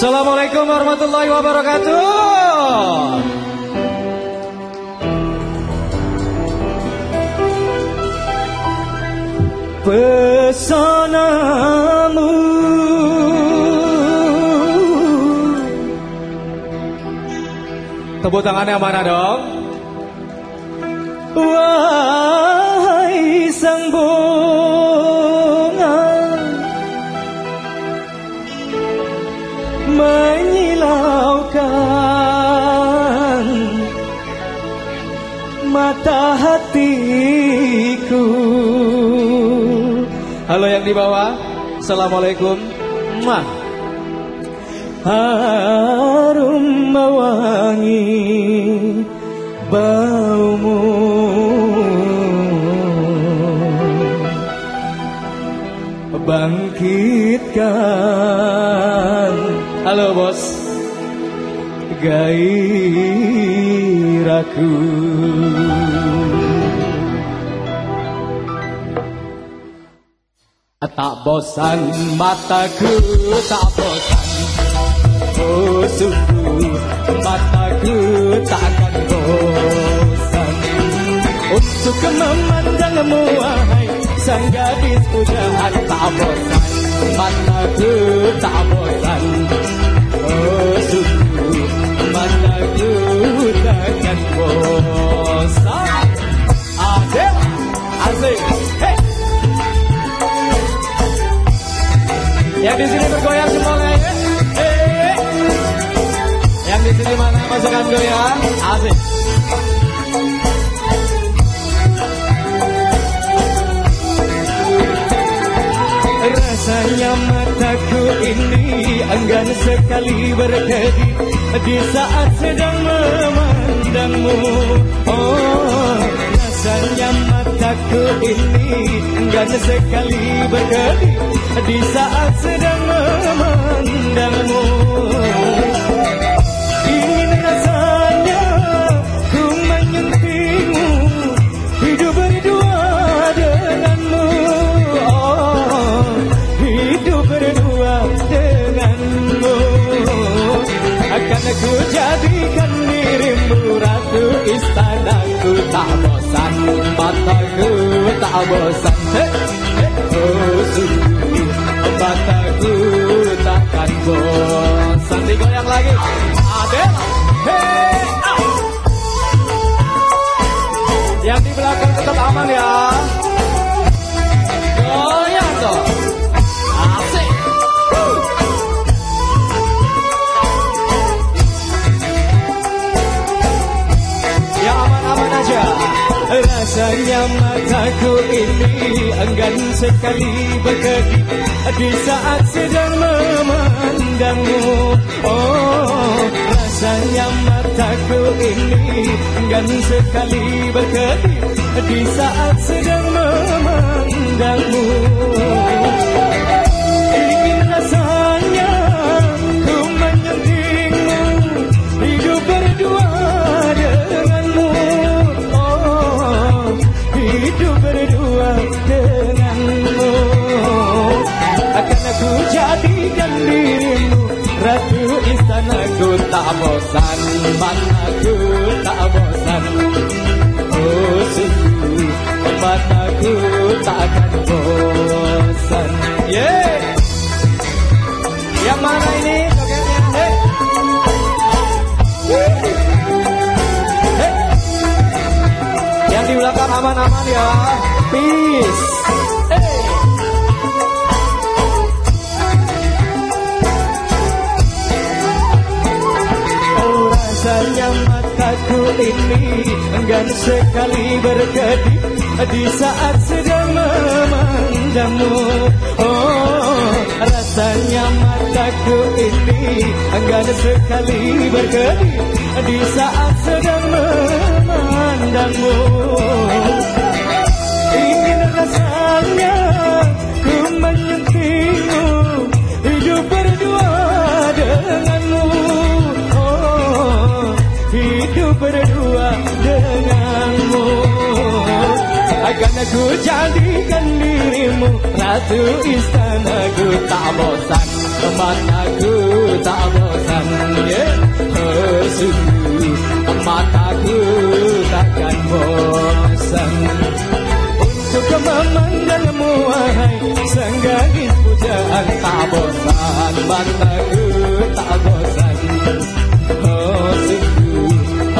Assalamualaikum warahmatullahi wabarakatuh. Pesonamu Tepuk tangannya mana dong? Mata hatiku. Halo yang di bawah Assalamualaikum. Mah Harum mewangi baumu. Bangkitkan Halo bos. Gairahku Tak bosan mataku tak bosan. Oh sungguh mataku takkan bosan. Untuk memandangmu wahai sang gadis pujaan tak bosan. Mataku tak bosan. Oh sungguh mataku takkan bosan. Adel Asik Yang di sini bergoyang semuanya ya. Hey. Yang di sini mana masukkan goyang? Asik. Rasanya mataku ini enggan sekali berkedip di saat sedang memandangmu. Oh, rasanya mataku ini enggan sekali berkedip di saat sedang memandangmu. Ingin rasanya ku menyentingmu hidup berdua denganmu. Oh, hidup berdua denganmu. Akan aku jadikan dirimu ratu istanaku tak bosan mataku tak bosan. Hey, hey, oh bosan. Digoyang lagi. Adel. Hey. Yang di belakang tetap aman ya. Rasanya mataku ini enggan sekali berkedip Di saat sedang memandangmu Oh Rasanya mataku ini enggan sekali berkedip Di saat sedang memandangmu jadikan dirimu Ratu istanaku tak bosan Mataku tak bosan Oh sungguh mataku takkan bosan Yeah Yang mana ini. Hey. Yang di belakang aman-aman ya. Peace. Mataku ini enggan sekali berkedip di saat sedang memandangmu. Oh rasanya mataku ini enggan sekali berkedip di saat sedang memandangmu. Ingin rasanya ku menyentingmu hidup berdua denganmu. Hidup berdua denganmu. Akan aku jadikan dirimu ratu istanaku tak bosan Mataku tak bosan yeah. oh, Sungguh mataku takkan bosan Untuk memandangmu wahai Senggangin pujaan tak bosan Mataku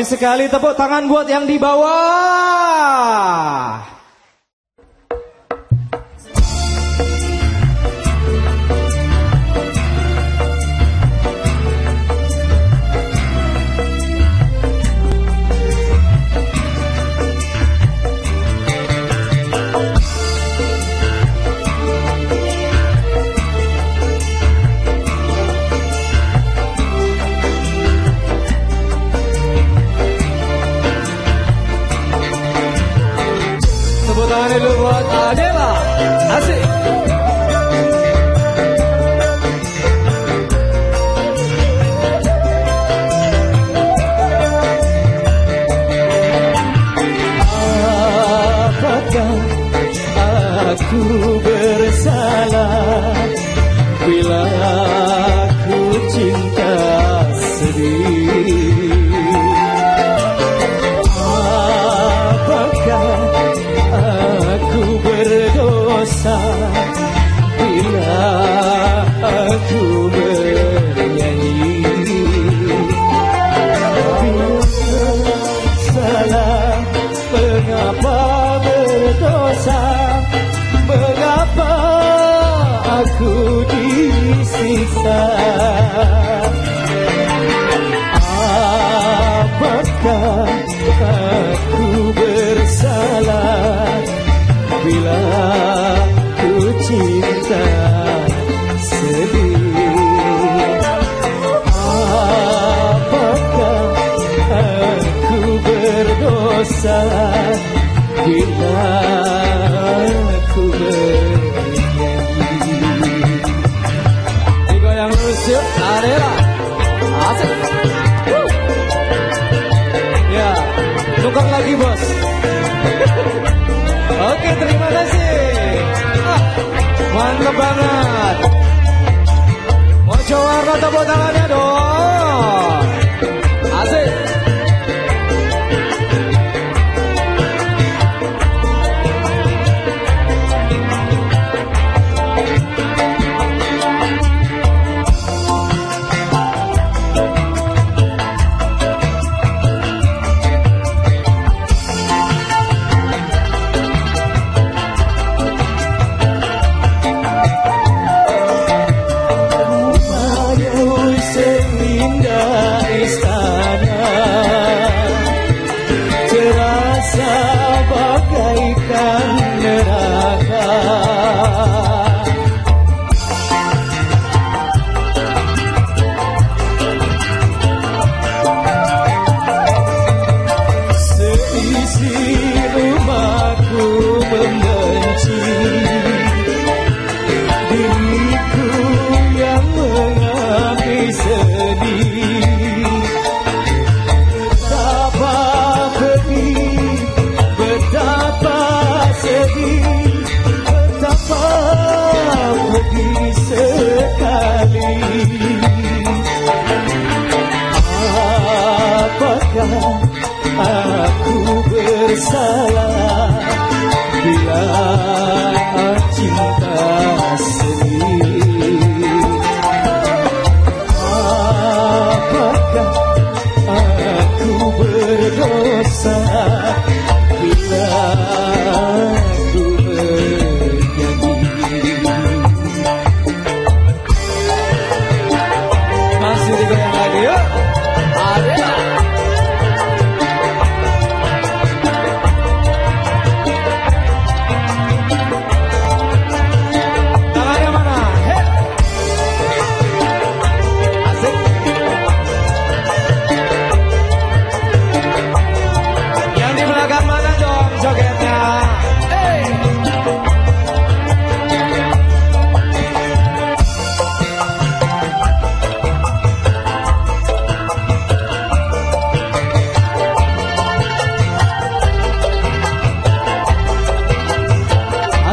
Sekali tepuk tangan buat yang di bawah Mengapa berdosa? Mengapa aku disiksa mantap banget. Mojo warna tepuk tangannya dong.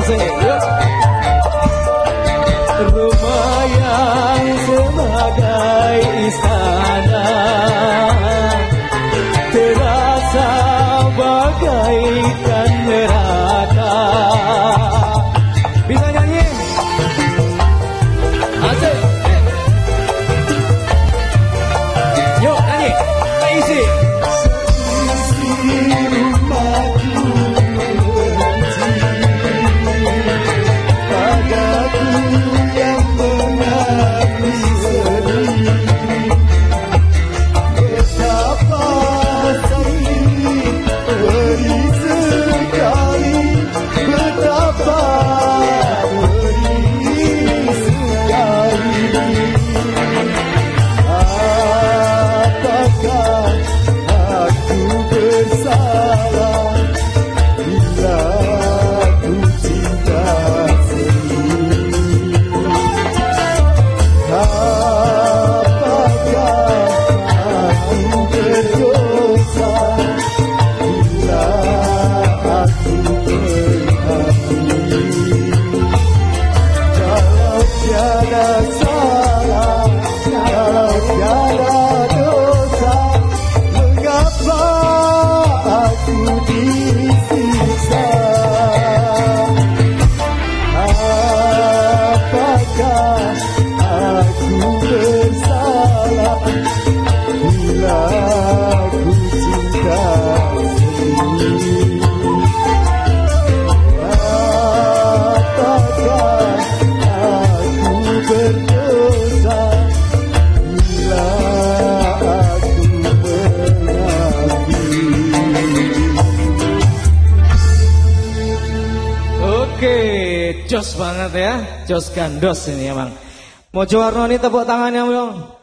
Yeah. Jos gandos ini emang. Mojo Warnoni tepuk tangannya dong.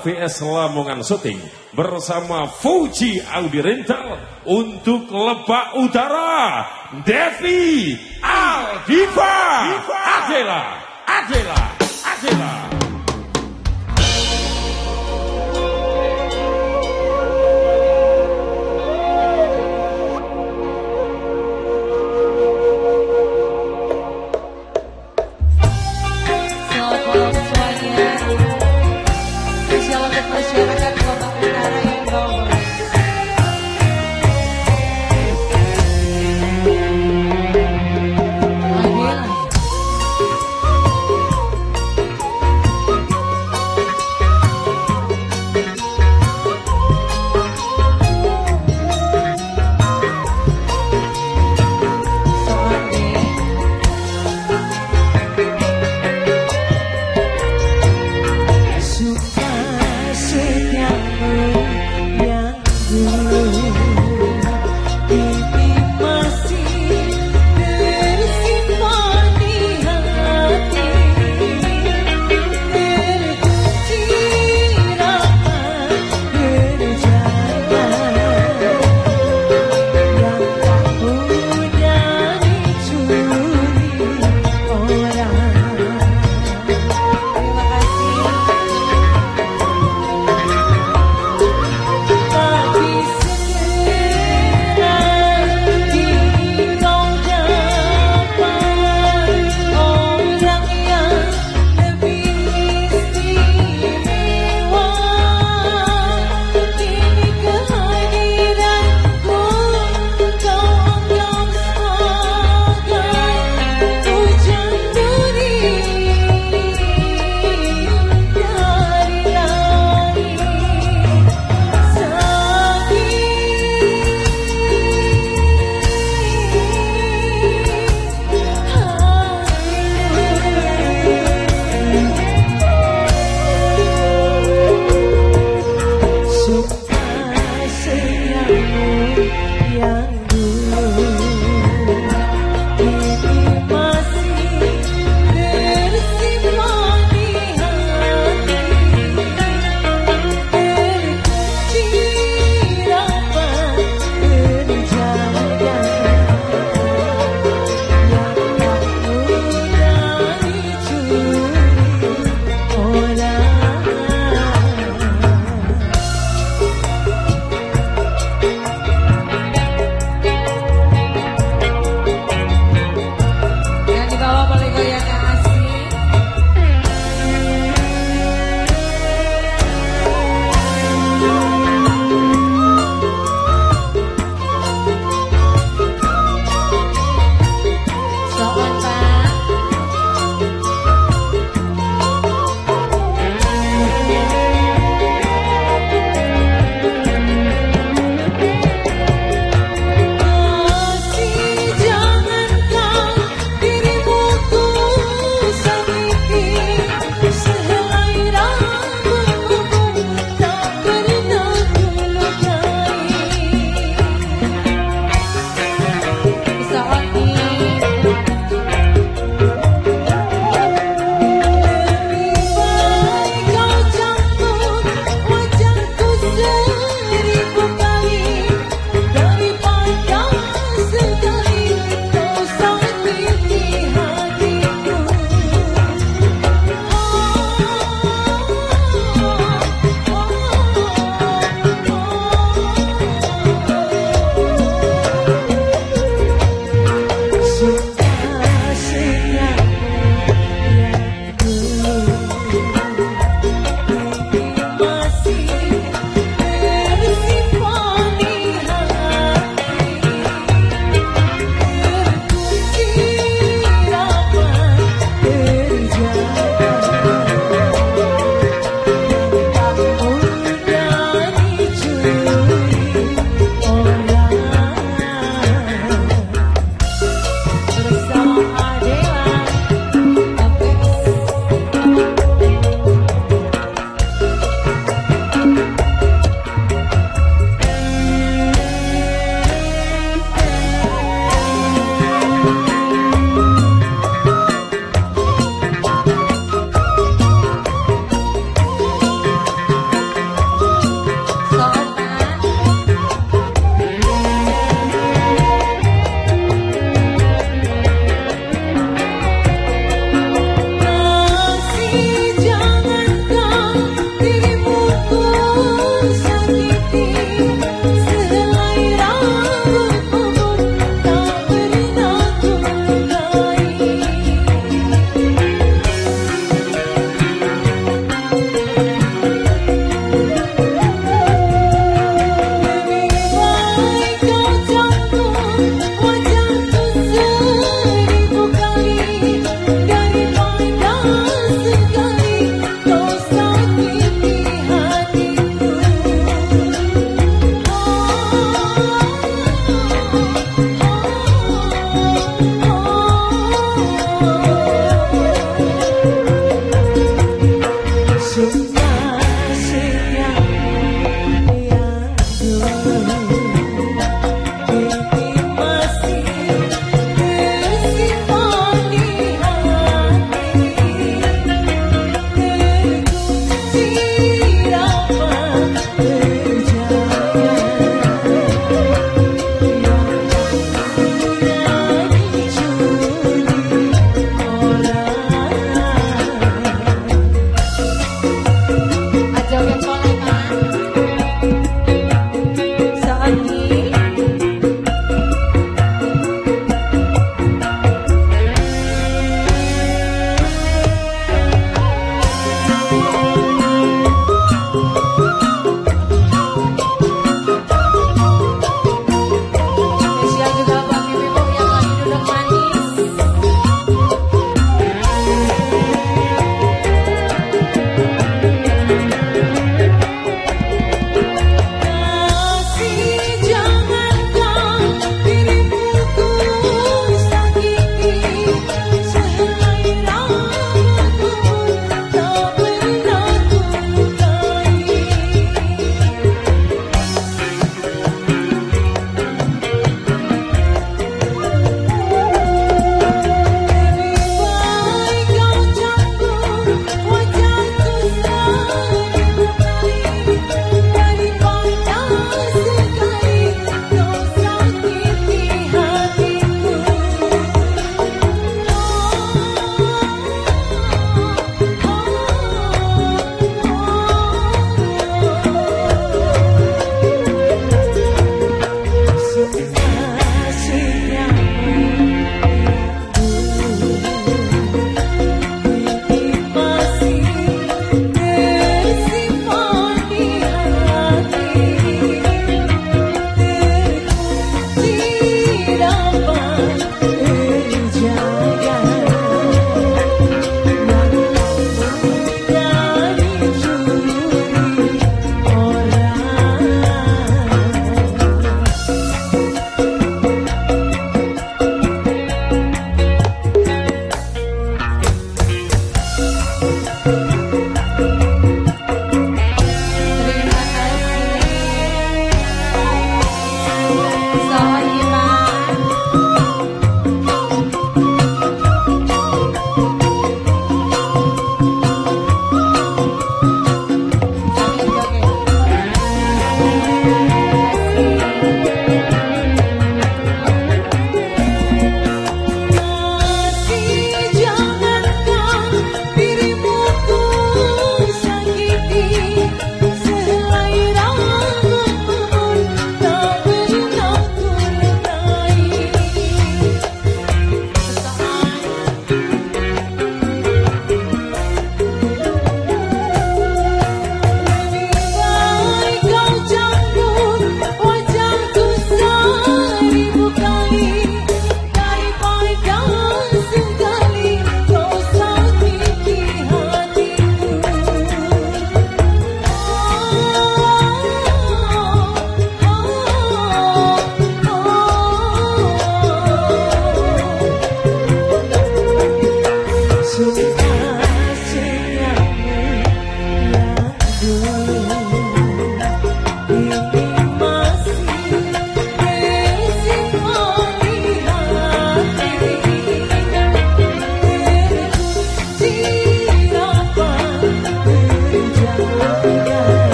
VS Lamongan Shooting bersama Fuji Audi Rental untuk Lebak Utara Devi Aldiva. Adela Adela Adela